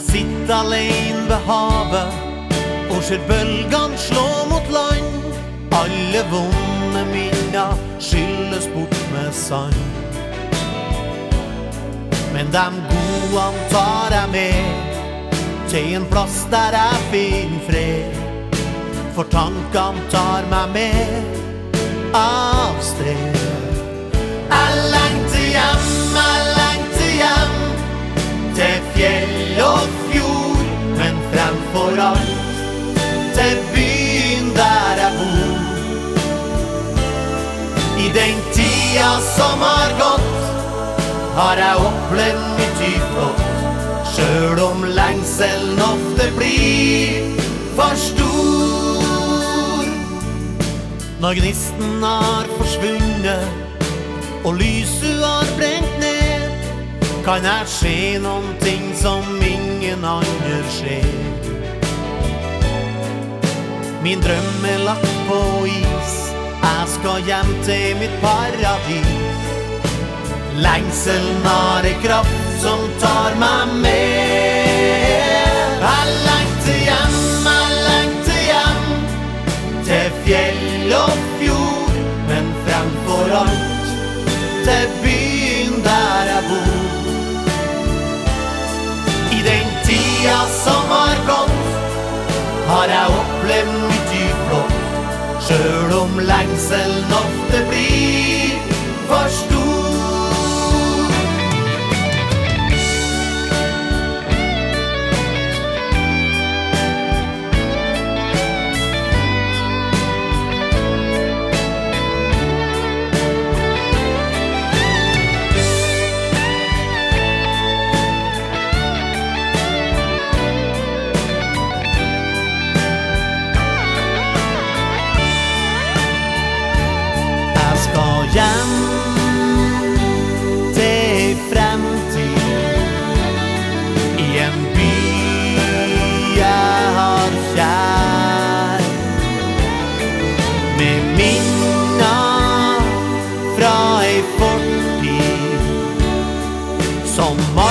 Jeg sitter alene ved havet og ser bølgene slå mot land. Alle vonde minner skylles bort med sand. Men dem gode tar jeg med til en plass der jeg finner fred. For tankene tar meg med av sted. Som har gått, har jeg opplevd mye flott, sjøl om lengselen ofte blir for stor. Når gnisten har forsvunnet og lyset har brent ned, kan jeg se noen ting som ingen andre ser. Min drøm er lagt på is, skal hjem til mitt paradis. Lengselen har ei kraft som tar meg med. Sjøl om lengselen ofte som alltid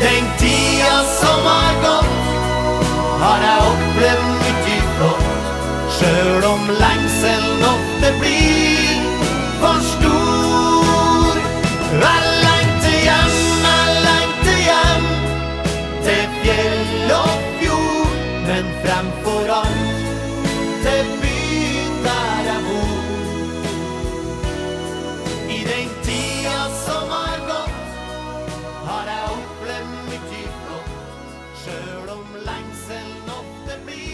den tida som har gått, har jeg opplevd mye flott. Sjøl om lengselen ofte blir Sjøl om lengselen ofte blir